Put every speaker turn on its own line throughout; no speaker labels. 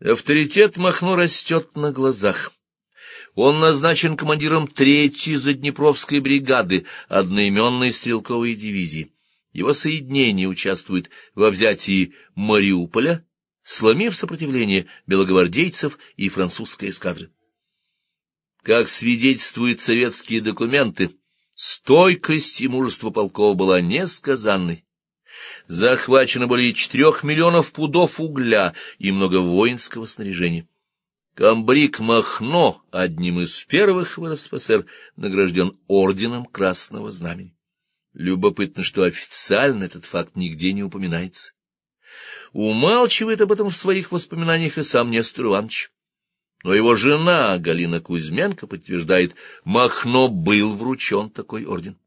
Авторитет Махно растет на глазах. Он назначен командиром третьей Заднепровской бригады одноименной стрелковой дивизии. Его соединение участвует во взятии Мариуполя, сломив сопротивление белогвардейцев и французской эскадры. Как свидетельствуют советские документы, стойкость и мужество полков была несказанной. Захвачено более четырех миллионов пудов угля и много воинского снаряжения. Камбрик Махно, одним из первых в РСФСР, награжден орденом Красного Знамени. Любопытно, что официально этот факт нигде не упоминается. Умалчивает об этом в своих воспоминаниях и сам Нестор Иванович. Но его жена, Галина Кузьменко, подтверждает, Махно был вручен такой орден.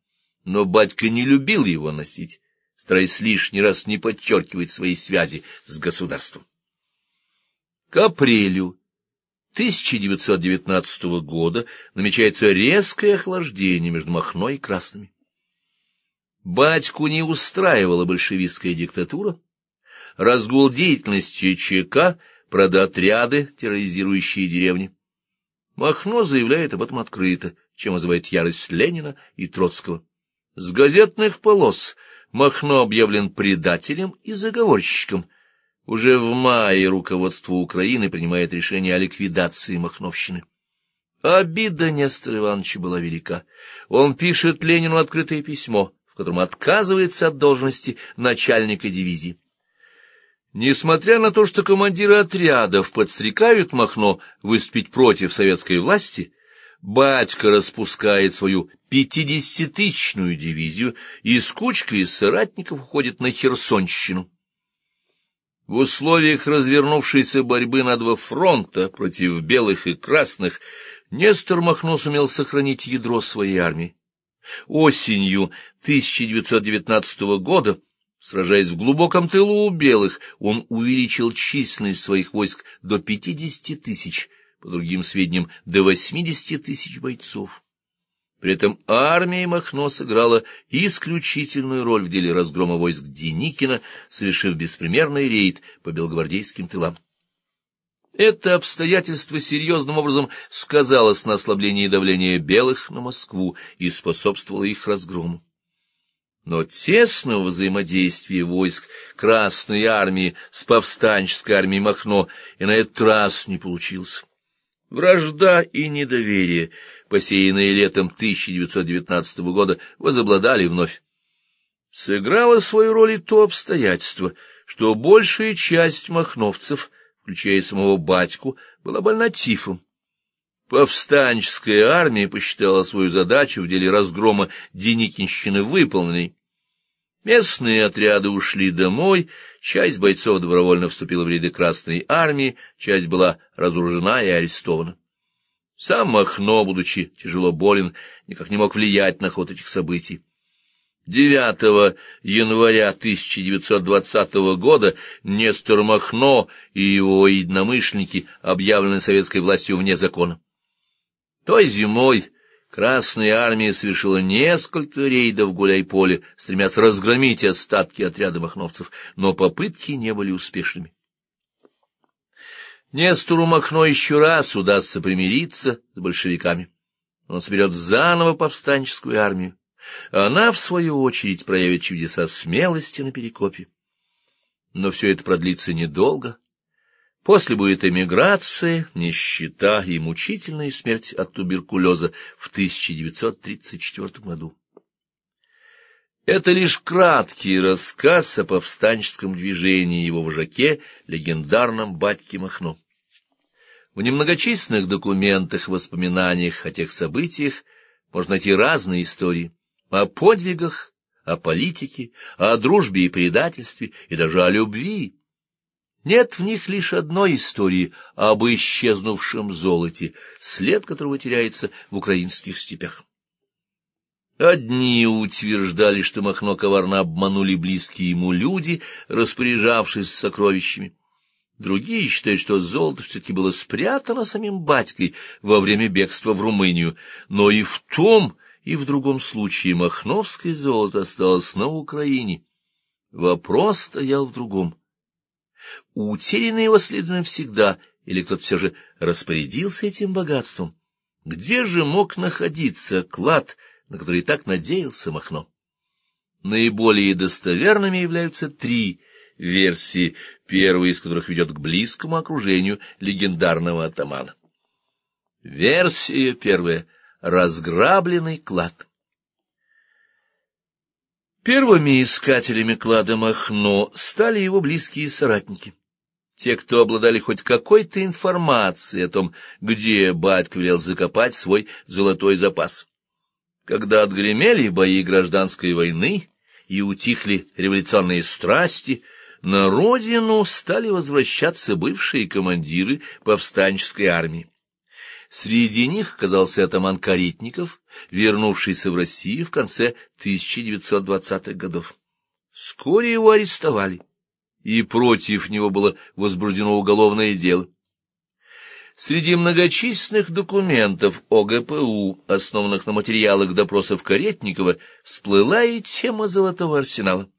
Но батька не любил его носить, стараясь лишний раз не подчеркивать свои связи с государством. К апрелю 1919 года намечается резкое охлаждение между Махно и Красными. Батьку не устраивала большевистская диктатура, разгул деятельности ЧК, продотряды, терроризирующие деревни. Махно заявляет об этом открыто, чем вызывает ярость Ленина и Троцкого. С газетных полос Махно объявлен предателем и заговорщиком – уже в мае руководство Украины принимает решение о ликвидации Махновщины. Обида Нестора Ивановича была велика. Он пишет Ленину открытое письмо, в котором отказывается от должности начальника дивизии. Несмотря на то, что командиры отрядов подстрекают Махно выступить против советской власти, батька распускает свою пятидесятитысячную дивизию и с кучкой из соратников уходит на Херсонщину. В условиях развернувшейся борьбы на два фронта против белых и красных Нестор Махно сумел сохранить ядро своей армии. Осенью 1919 года, сражаясь в глубоком тылу у белых, он увеличил численность своих войск до 50 тысяч, по другим сведениям, до 80 тысяч бойцов. При этом армия Махно сыграла исключительную роль в деле разгрома войск Деникина, совершив беспримерный рейд по белогвардейским тылам. Это обстоятельство серьезным образом сказалось на ослаблении давления белых на Москву и способствовало их разгрому. Но тесного взаимодействия войск Красной армии с повстанческой армией Махно и на этот раз не получилось. Вражда и недоверие, посеянные летом 1919 года, возобладали вновь. Сыграло свою роль и то обстоятельство, что большая часть махновцев, включая самого батьку, была больна тифом. Повстанческая армия посчитала свою задачу в деле разгрома Деникинщины выполненной, Местные отряды ушли домой, часть бойцов добровольно вступила в ряды Красной армии, часть была разоружена и арестована. Сам Махно, будучи тяжело болен, никак не мог влиять на ход этих событий. 9 января 1920 года Нестор Махно и его единомышленники объявлены советской властью вне закона. Той зимой Красная армия совершила несколько рейдов в Гуляй-Поле, стремясь разгромить остатки отряда махновцев, но попытки не были успешными. Нестору Махно еще раз удастся примириться с большевиками. Он соберет заново повстанческую армию. Она, в свою очередь, проявит чудеса смелости на Перекопе. Но все это продлится недолго. После будет эмиграция, нищета и мучительная смерть от туберкулеза в 1934 году. Это лишь краткий рассказ о повстанческом движении его вожаке, легендарном батьке Махно. В немногочисленных документах, воспоминаниях о тех событиях можно найти разные истории о подвигах, о политике, о дружбе и предательстве, и даже о любви. Нет в них лишь одной истории об исчезнувшем золоте, след которого теряется в украинских степях. Одни утверждали, что Махно коварно обманули близкие ему люди, распоряжавшись сокровищами. Другие считают, что золото все-таки было спрятано самим батькой во время бегства в Румынию, но и в том, и в другом случае махновское золото осталось на Украине. Вопрос стоял в другом. Утеряно его, следовательно, всегда, или кто-то все же распорядился этим богатством. Где же мог находиться клад, на который так надеялся Махно? Наиболее достоверными являются три версии, первая из которых ведет к близкому окружению легендарного атамана. Версия первая — разграбленный клад. Первыми искателями клада Махно стали его близкие соратники. Те, кто обладали хоть какой-то информацией о том, где батька велел закопать свой золотой запас. Когда отгремели бои гражданской войны, и утихли революционные страсти, на родину стали возвращаться бывшие командиры повстанческой армии. Среди них оказался атаман Каретников, вернувшийся в Россию в конце 1920-х годов. Вскоре его арестовали, и против него было возбуждено уголовное дело. Среди многочисленных документов ОГПУ, основанных на материалах допросов Каретникова, всплыла и тема Золотого Арсенала.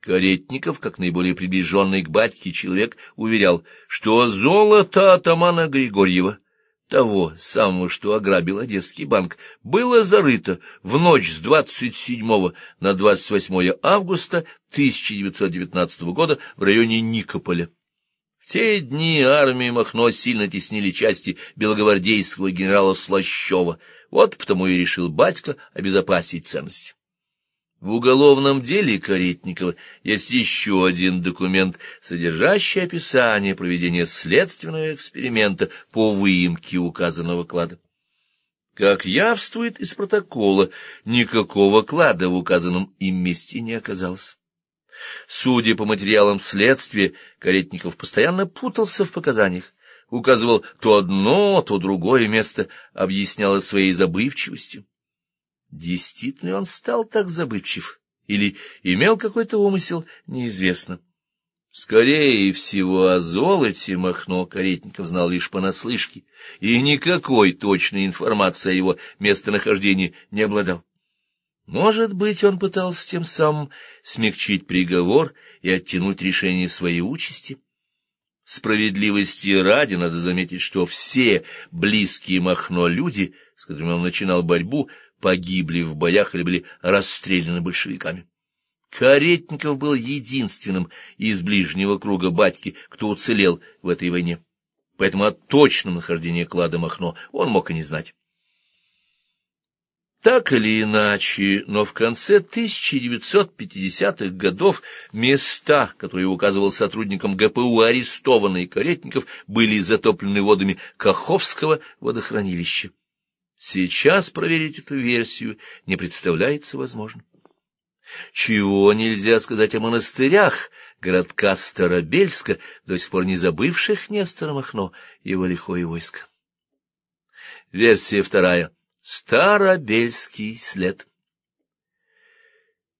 Каретников, как наиболее приближенный к батьке человек, уверял, что золото атамана Григорьева, того самого, что ограбил Одесский банк, было зарыто в ночь с 27 на 28 августа 1919 года в районе Никополя. В те дни армии Махно сильно теснили части белогвардейского генерала Слащева, вот потому и решил батька обезопасить ценности. В уголовном деле Каретникова есть еще один документ, содержащий описание проведения следственного эксперимента по выемке указанного клада. Как явствует из протокола, никакого клада в указанном им месте не оказалось. Судя по материалам следствия, Каретников постоянно путался в показаниях, указывал то одно, то другое место, объяснял своей забывчивостью. Действительно он стал так забывчив или имел какой-то умысел, неизвестно. Скорее всего, о золоте Махно Каретников знал лишь понаслышке, и никакой точной информации о его местонахождении не обладал. Может быть, он пытался тем самым смягчить приговор и оттянуть решение своей участи? Справедливости ради надо заметить, что все близкие Махно люди, с которыми он начинал борьбу, погибли в боях или были расстреляны большевиками. Каретников был единственным из ближнего круга батьки, кто уцелел в этой войне. Поэтому о точном нахождении клада Махно он мог и не знать. Так или иначе, но в конце 1950-х годов места, которые указывал сотрудникам ГПУ арестованный Каретников, были затоплены водами Каховского водохранилища. Сейчас проверить эту версию не представляется возможным. Чего нельзя сказать о монастырях городка Старобельска, до сих пор не забывших Нестора Махно и его лихое войско. Версия вторая. Старобельский след.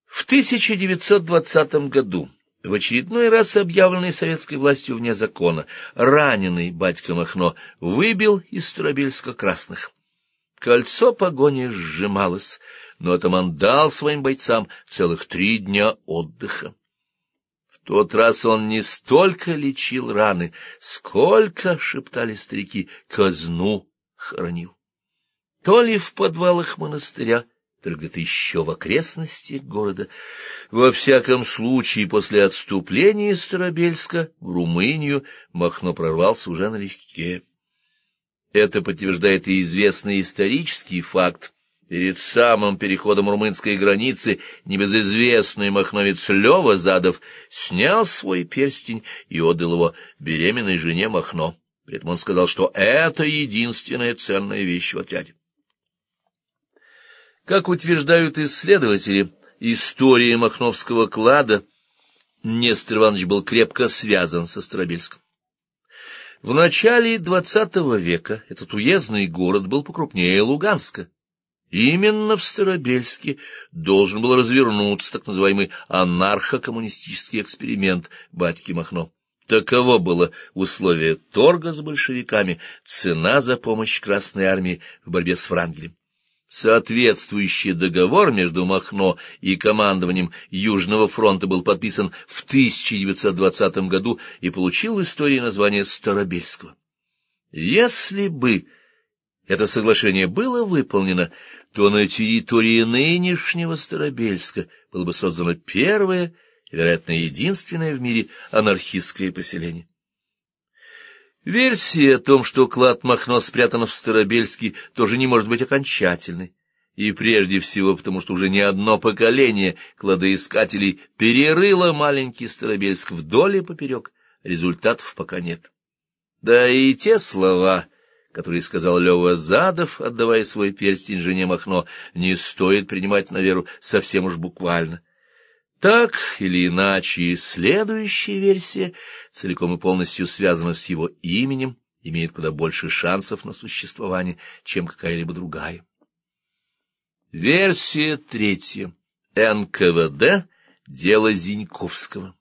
В 1920 году, в очередной раз объявленный советской властью вне закона, раненый батька Махно выбил из Старобельска красных. Кольцо погони сжималось, но атаман дал своим бойцам целых три дня отдыха. В тот раз он не столько лечил раны, сколько, — шептали старики, — казну хоронил то ли в подвалах монастыря, то ли где-то еще в окрестностях города. Во всяком случае, после отступления из Старобельска в Румынию Махно прорвался уже налегке. Это подтверждает и известный исторический факт. Перед самым переходом румынской границы небезызвестный махновец Лева Задов снял свой перстень и отдал его беременной жене Махно. При этом он сказал, что это единственная ценная вещь в отряде. Как утверждают исследователи, история Махновского клада Нестор Иванович был крепко связан со Старобельском. В начале XX века этот уездный город был покрупнее Луганска. Именно в Старобельске должен был развернуться так называемый анархо-коммунистический эксперимент батьки Махно. Таково было условие торга с большевиками, цена за помощь Красной Армии в борьбе с Франгелем. Соответствующий договор между Махно и командованием Южного фронта был подписан в 1920 году и получил в истории название Старобельского. Если бы это соглашение было выполнено, то на территории нынешнего Старобельска было бы создано первое, вероятно, единственное в мире анархистское поселение. Версия о том, что клад Махно спрятан в Старобельске, тоже не может быть окончательной. И прежде всего потому, что уже не одно поколение кладоискателей перерыло маленький Старобельск вдоль и поперек, результатов пока нет. Да и те слова, которые сказал Лева Задов, отдавая свой перстень жене Махно, не стоит принимать на веру совсем уж буквально. Так или иначе, следующая версия, целиком и полностью связана с его именем, имеет куда больше шансов на существование, чем какая-либо другая. Версия третья. НКВД. Дело Зиньковского.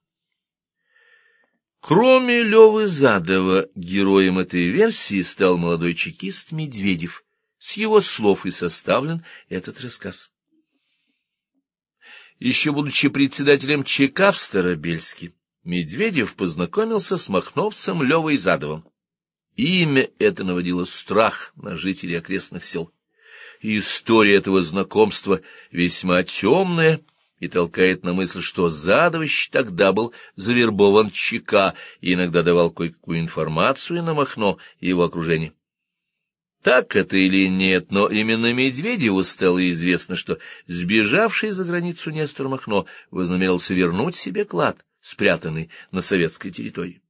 Кроме Левы Задова, героем этой версии стал молодой чекист Медведев. С его слов и составлен этот рассказ. Еще будучи председателем ЧК в Старобельске, Медведев познакомился с махновцем Левой Задовым. Имя это наводило страх на жителей окрестных сел. история этого знакомства весьма темная и толкает на мысль, что Задович тогда был завербован ЧК и иногда давал кое-какую информацию на Махно и его окружение. Так это или нет, но именно Медведеву стало известно, что сбежавший за границу Нестор Махно вознамерился вернуть себе клад, спрятанный на советской территории.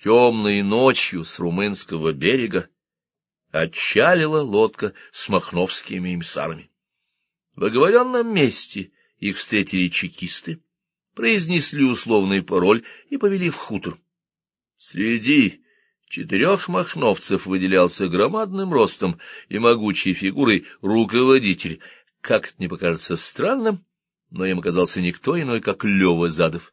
Темной ночью с румынского берега отчалила лодка с махновскими эмиссарами. В оговоренном месте их встретили чекисты, произнесли условный пароль и повели в хутор. Среди четырех махновцев выделялся громадным ростом и могучей фигурой руководитель. Как это не покажется странным, но им оказался никто иной, как Лева Задов.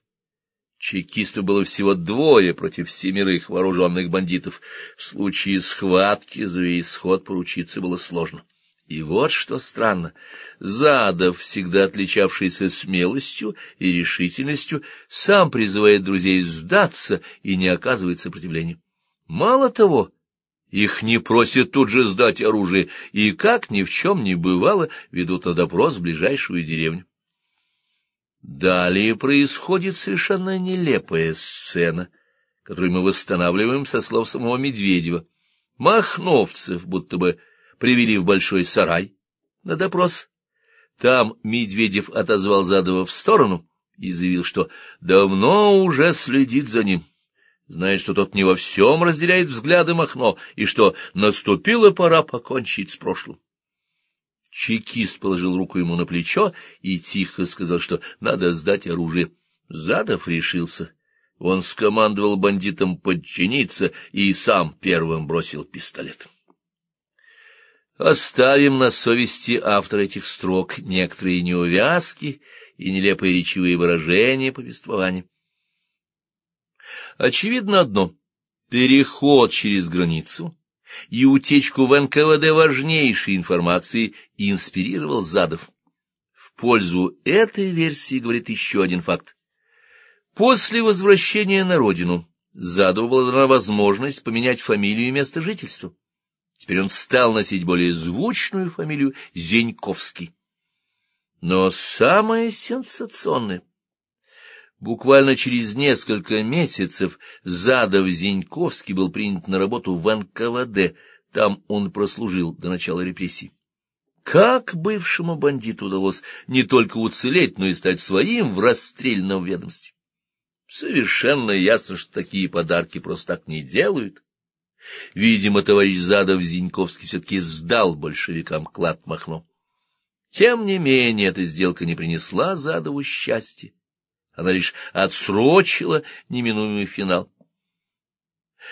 Чекисту было всего двое против семерых вооруженных бандитов. В случае схватки за исход поручиться было сложно. И вот что странно. Задов, всегда отличавшийся смелостью и решительностью, сам призывает друзей сдаться и не оказывает сопротивления. Мало того, их не просят тут же сдать оружие, и, как ни в чем не бывало, ведут на допрос в ближайшую деревню. Далее происходит совершенно нелепая сцена, которую мы восстанавливаем со слов самого Медведева. Махновцев будто бы привели в большой сарай на допрос. Там Медведев отозвал Задова в сторону и заявил, что давно уже следит за ним знает, что тот не во всем разделяет взгляды Махно, и что наступила пора покончить с прошлым. Чекист положил руку ему на плечо и тихо сказал, что надо сдать оружие. Задов решился. Он скомандовал бандитам подчиниться и сам первым бросил пистолет. Оставим на совести автора этих строк некоторые неувязки и нелепые речевые выражения повествования. Очевидно одно — переход через границу и утечку в НКВД важнейшей информации инспирировал Задов. В пользу этой версии говорит еще один факт. После возвращения на родину Задову была дана возможность поменять фамилию и место жительства. Теперь он стал носить более звучную фамилию Зеньковский. Но самое сенсационное Буквально через несколько месяцев Задов Зиньковский был принят на работу в НКВД. Там он прослужил до начала репрессий. Как бывшему бандиту удалось не только уцелеть, но и стать своим в расстрельном ведомстве? Совершенно ясно, что такие подарки просто так не делают. Видимо, товарищ Задов Зиньковский все-таки сдал большевикам клад Махно. Тем не менее, эта сделка не принесла Задову счастья она лишь отсрочила неминуемый финал.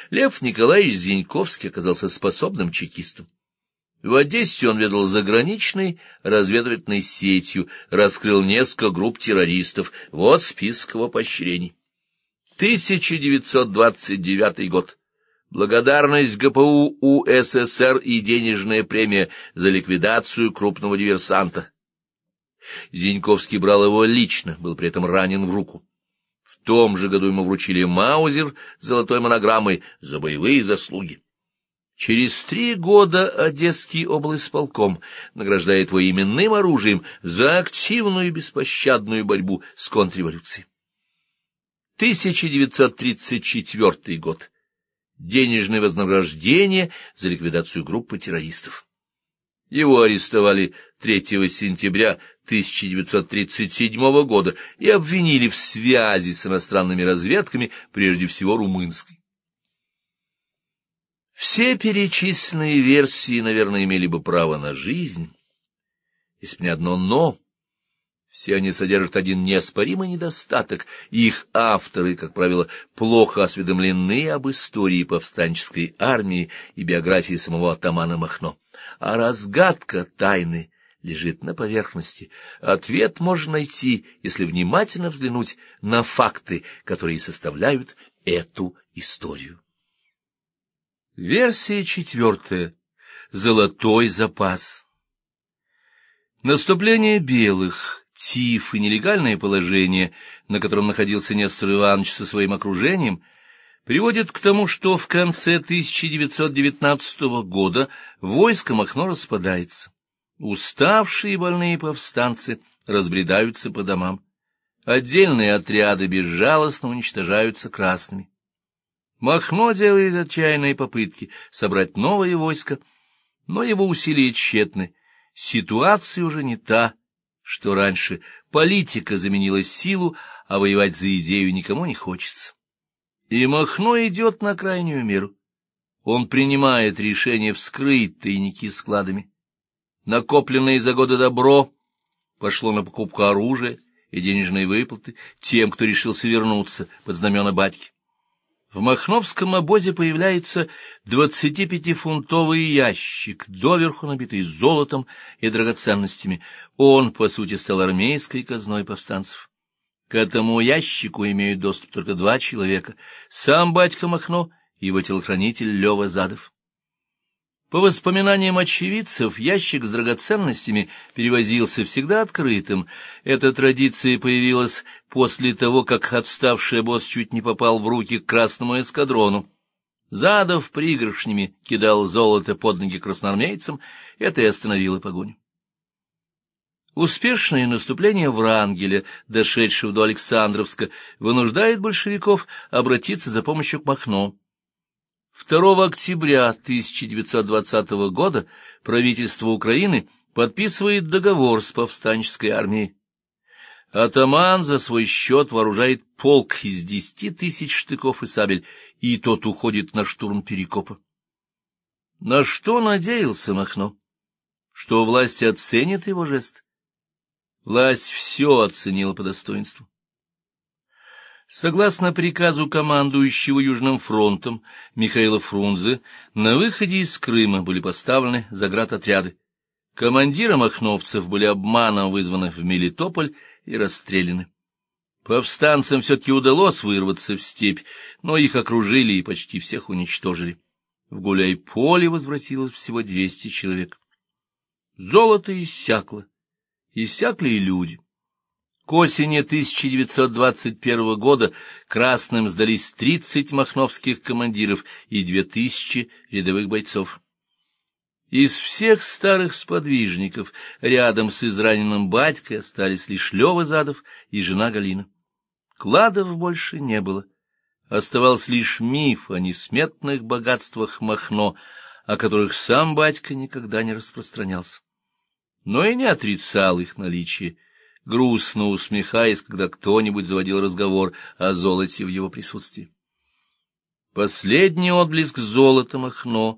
Лев Николаевич Зиньковский оказался способным чекистом. В Одессе он ведал заграничной разведывательной сетью, раскрыл несколько групп террористов. Вот список его поощрений. 1929 год. благодарность ГПУ УССР и денежная премия за ликвидацию крупного диверсанта. Зиньковский брал его лично, был при этом ранен в руку. В том же году ему вручили Маузер с золотой монограммой за боевые заслуги. Через три года Одесский облсполком награждает его именным оружием за активную и беспощадную борьбу с контрреволюцией. 1934 год. Денежное вознаграждение за ликвидацию группы террористов. Его арестовали 3 сентября 1937 года и обвинили в связи с иностранными разведками, прежде всего румынской. Все перечисленные версии, наверное, имели бы право на жизнь, если бы не одно «но». Все они содержат один неоспоримый недостаток. Их авторы, как правило, плохо осведомлены об истории повстанческой армии и биографии самого атамана Махно. А разгадка тайны лежит на поверхности. Ответ можно найти, если внимательно взглянуть на факты, которые составляют эту историю. Версия четвертая. Золотой запас. Наступление белых, тиф и нелегальное положение, на котором находился Нестор Иванович со своим окружением, приводит к тому, что в конце 1919 года войско Махно распадается. Уставшие больные повстанцы разбредаются по домам. Отдельные отряды безжалостно уничтожаются красными. Махно делает отчаянные попытки собрать новое войско, но его усилия тщетны. Ситуация уже не та, что раньше. Политика заменила силу, а воевать за идею никому не хочется. И Махно идет на крайнюю меру. Он принимает решение вскрыть тайники складами. Накопленное за годы добро пошло на покупку оружия и денежные выплаты тем, кто решился вернуться под знамена батьки. В Махновском обозе появляется двадцатипятифунтовый ящик, доверху набитый золотом и драгоценностями. Он, по сути, стал армейской казной повстанцев. К этому ящику имеют доступ только два человека — сам батька Махно и его телохранитель Лева Задов. По воспоминаниям очевидцев, ящик с драгоценностями перевозился всегда открытым. Эта традиция появилась после того, как отставший босс чуть не попал в руки к красному эскадрону. Задов пригоршнями кидал золото под ноги красноармейцам, это и остановило погоню. Успешное наступление Врангеля, дошедшего до Александровска, вынуждает большевиков обратиться за помощью к Махно. 2 октября 1920 года правительство Украины подписывает договор с повстанческой армией. Атаман за свой счет вооружает полк из десяти тысяч штыков и сабель, и тот уходит на штурм Перекопа. На что надеялся Махно? Что власть оценит его жест? Власть все оценила по достоинству. Согласно приказу командующего Южным фронтом Михаила Фрунзе, на выходе из Крыма были поставлены заградотряды. Командиры махновцев были обманом вызваны в Мелитополь и расстреляны. Повстанцам все-таки удалось вырваться в степь, но их окружили и почти всех уничтожили. В Гуляй-поле возвратилось всего двести человек. Золото иссякло, иссякли и люди. К осени 1921 года красным сдались 30 махновских командиров и 2000 рядовых бойцов. Из всех старых сподвижников рядом с израненным батькой остались лишь Лёва Задов и жена Галина. Кладов больше не было. Оставался лишь миф о несметных богатствах Махно, о которых сам батька никогда не распространялся. Но и не отрицал их наличие грустно усмехаясь, когда кто-нибудь заводил разговор о золоте в его присутствии. Последний отблеск золота Махно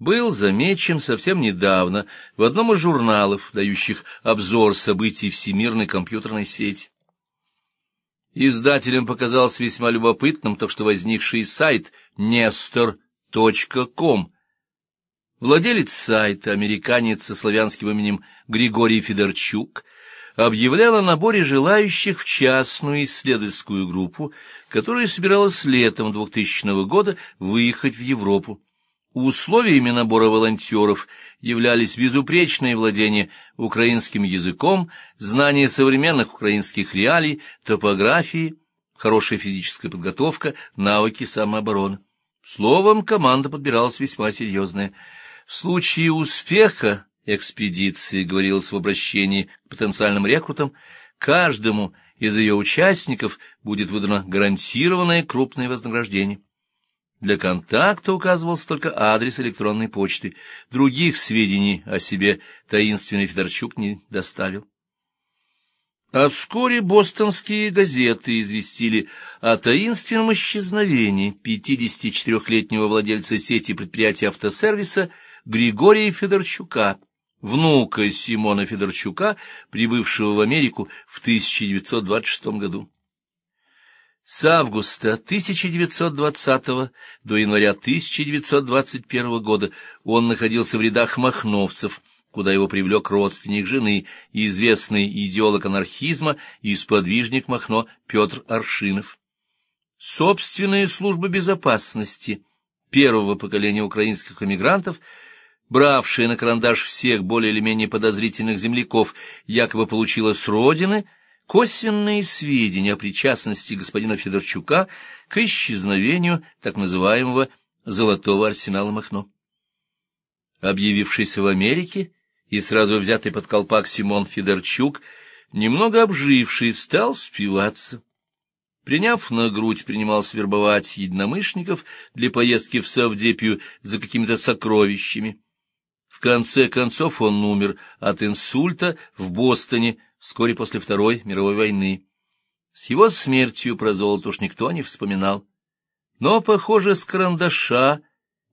был замечен совсем недавно в одном из журналов, дающих обзор событий всемирной компьютерной сети. Издателям показался весьма любопытным то, что возникший сайт nestor.com. Владелец сайта, американец со славянским именем Григорий Федорчук, объявлял о наборе желающих в частную исследовательскую группу, которая собиралась летом 2000 года выехать в Европу. Условиями набора волонтеров являлись безупречное владение украинским языком, знание современных украинских реалий, топографии, хорошая физическая подготовка, навыки самообороны. Словом, команда подбиралась весьма серьезная. В случае успеха экспедиции, говорилось в обращении к потенциальным рекрутам, каждому из ее участников будет выдано гарантированное крупное вознаграждение. Для контакта указывался только адрес электронной почты. Других сведений о себе таинственный Федорчук не доставил. А вскоре бостонские газеты известили о таинственном исчезновении 54-летнего владельца сети предприятия автосервиса Григория Федорчука, внука Симона Федорчука, прибывшего в Америку в 1926 году. С августа 1920 до января 1921 года он находился в рядах махновцев, куда его привлек родственник жены, известный идеолог анархизма и сподвижник Махно Петр Аршинов. Собственная служба безопасности первого поколения украинских эмигрантов, бравшая на карандаш всех более или менее подозрительных земляков, якобы получила с родины – косвенные сведения о причастности господина Федорчука к исчезновению так называемого «золотого арсенала Махно». Объявившийся в Америке и сразу взятый под колпак Симон Федорчук, немного обживший, стал спиваться. Приняв на грудь, принимался вербовать единомышленников для поездки в Савдепию за какими-то сокровищами. В конце концов он умер от инсульта в Бостоне, вскоре после Второй мировой войны. С его смертью про золото уж никто не вспоминал. Но, похоже, с карандаша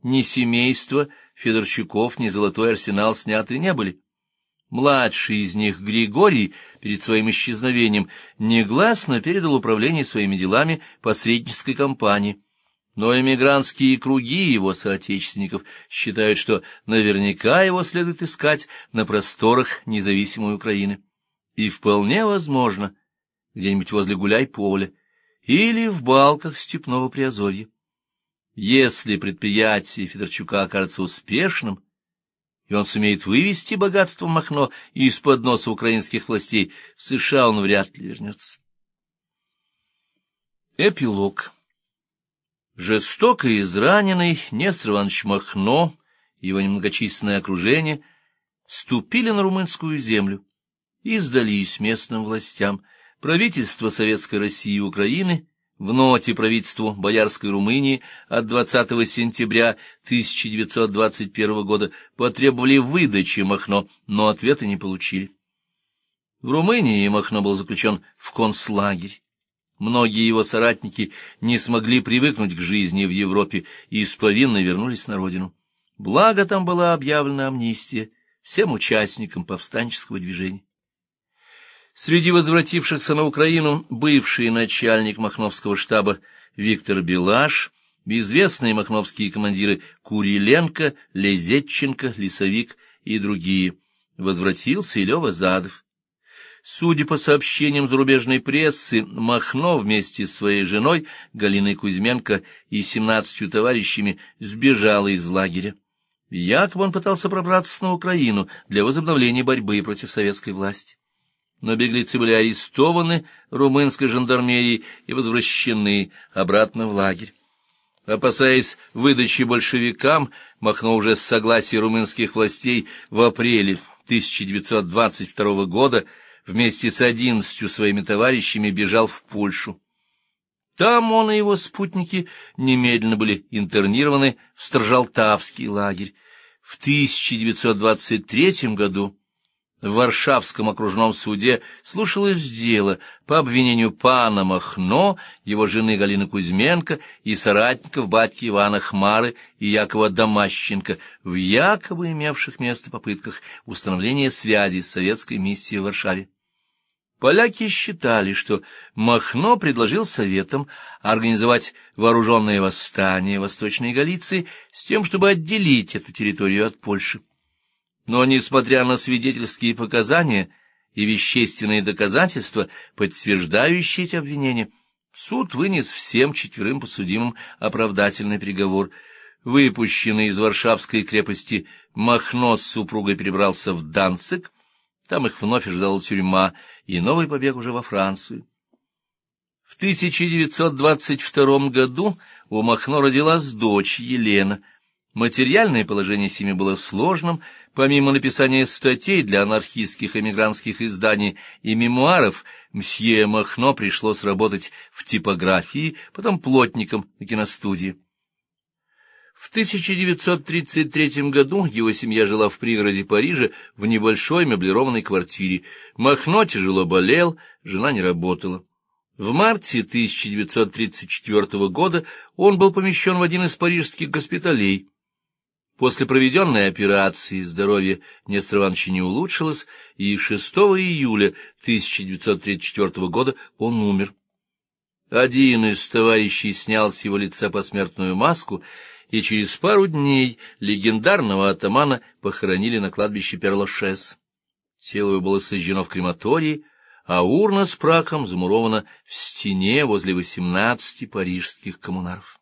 ни семейство Федорчуков, ни золотой арсенал сняты не были. Младший из них, Григорий, перед своим исчезновением, негласно передал управление своими делами посреднической компании. Но эмигрантские круги его соотечественников считают, что наверняка его следует искать на просторах независимой Украины и вполне возможно где-нибудь возле гуляй-поля или в балках степного Приазорья. Если предприятие Федорчука окажется успешным, и он сумеет вывести богатство Махно из-под носа украинских властей, в США он вряд ли вернется. Эпилог Жестоко израненный Нестор Иванович Махно и его немногочисленное окружение ступили на румынскую землю и сдались местным властям. Правительство Советской России и Украины в ноте правительству Боярской Румынии от 20 сентября 1921 года потребовали выдачи Махно, но ответа не получили. В Румынии Махно был заключен в концлагерь. Многие его соратники не смогли привыкнуть к жизни в Европе и с повинной вернулись на родину. Благо там была объявлена амнистия всем участникам повстанческого движения. Среди возвратившихся на Украину бывший начальник Махновского штаба Виктор Белаш, известные махновские командиры Куриленко, Лезетченко, Лисовик и другие. Возвратился и Лева Задов. Судя по сообщениям зарубежной прессы, Махно вместе с своей женой Галиной Кузьменко и семнадцатью товарищами сбежал из лагеря. Якобы он пытался пробраться на Украину для возобновления борьбы против советской власти но беглецы были арестованы румынской жандармерией и возвращены обратно в лагерь. Опасаясь выдачи большевикам, Махно уже с согласия румынских властей в апреле 1922 года вместе с одиннадцатью своими товарищами бежал в Польшу. Там он и его спутники немедленно были интернированы в Сторжалтавский лагерь. В 1923 году в Варшавском окружном суде слушалось дело по обвинению пана Махно, его жены Галины Кузьменко и соратников батьки Ивана Хмары и Якова Домащенко в якобы имевших место попытках установления связи с советской миссией в Варшаве. Поляки считали, что Махно предложил советам организовать вооруженное восстание Восточной Галиции с тем, чтобы отделить эту территорию от Польши. Но, несмотря на свидетельские показания и вещественные доказательства, подтверждающие эти обвинения, суд вынес всем четверым подсудимым оправдательный приговор. Выпущенный из Варшавской крепости Махно с супругой перебрался в Данцик, там их вновь ждала тюрьма и новый побег уже во Францию. В 1922 году у Махно родилась дочь Елена. Материальное положение семьи было сложным, помимо написания статей для анархистских эмигрантских изданий и мемуаров, мсье Махно пришлось работать в типографии, потом плотником на киностудии. В 1933 году его семья жила в пригороде Парижа в небольшой меблированной квартире. Махно тяжело болел, жена не работала. В марте 1934 года он был помещен в один из парижских госпиталей. После проведенной операции здоровье Нестора Ивановича не улучшилось, и 6 июля 1934 года он умер. Один из товарищей снял с его лица посмертную маску, и через пару дней легендарного атамана похоронили на кладбище Перлашес. Тело его было сожжено в крематории, а урна с прахом замурована в стене возле восемнадцати парижских коммунаров.